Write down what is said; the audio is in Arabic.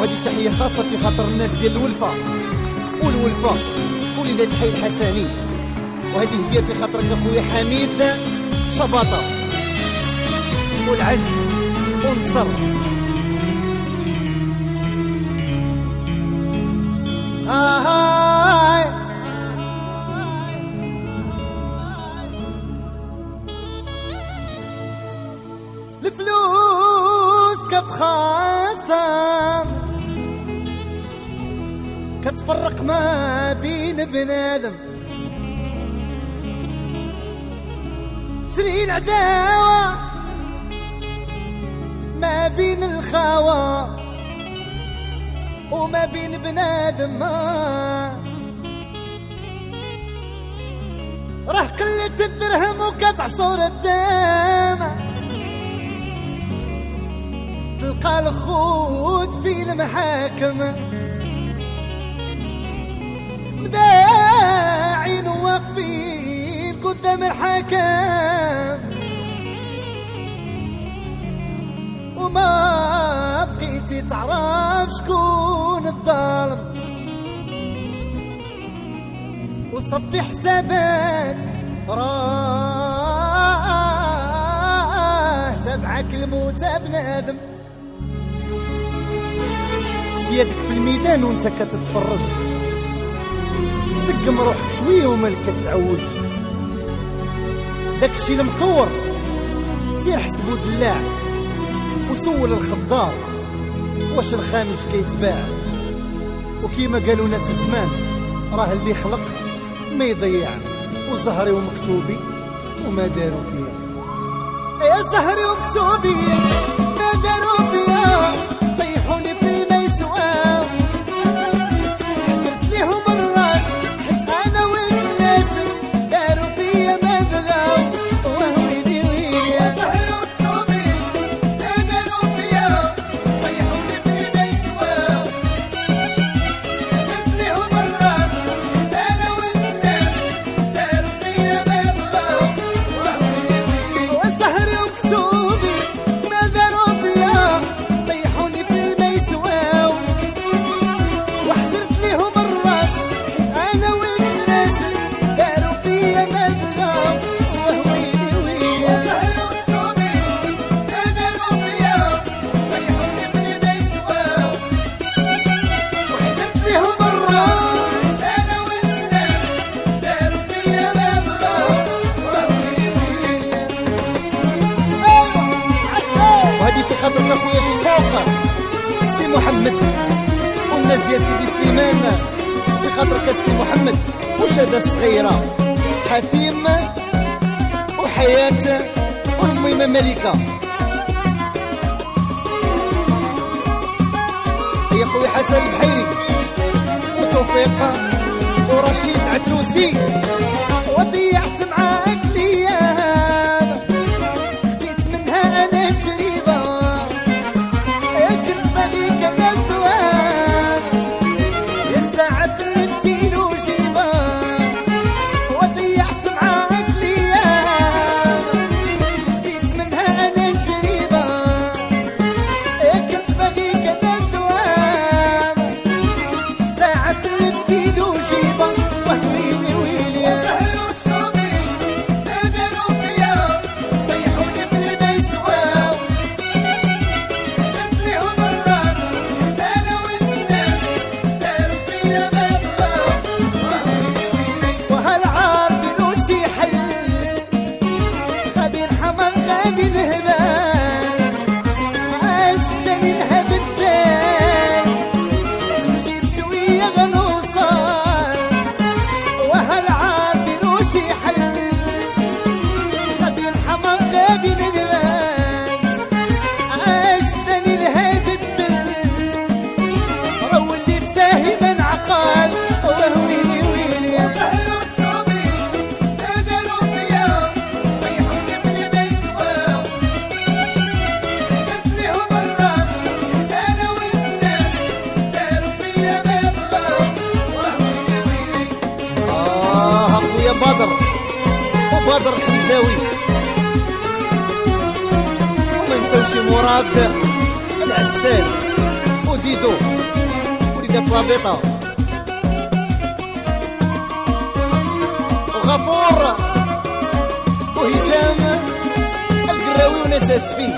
وهذه تحية خاصة في خاطر الناس ديال الولفة. والولفة وليدات حي الحسني. وهذه هدية في خاطرك أخويا حميد شباطة. والعز ونصر آه الفلوس كتخاصم كتفرق ما بين بنادم شري العداوة ما بين الخاوة وما بين بنادم راه قلة الدرهم وكتعصر الدم. تلقى الخوت في المحاكم. مداعين واقفين قدام الحكم وما بقيتي تعرف شكون الظالم. وصفي حسابك راه تبعك الموت بنادم. سيادك في الميدان وانت كتتفرج. سقم روحك شوية ومالك كتعوج داك الشيء المكور سير حسبو دلاع وسول الخضار واش الخامج كيتباع. وكيما قالوا ناس زمان راه اللي خلق ما يضيع. وزهري ومكتوبي وما داروا فيها. يا زهري ومكتوبي ما داروا فيها. خاطر اخويا الشقوق سي محمد. والناس يا سيدي سليمان. في خاطرك سي محمد. وشادة صغيرة؟ حتيم وحياة والمهمة ملكة. يا خويا حسن البحيري. وتوفيق ورشيد عدروسي الحمزاوي وما نساوش مراد العسال. وديدو وليدات طابيطة وغفور وهشام القراوي وناس اسفين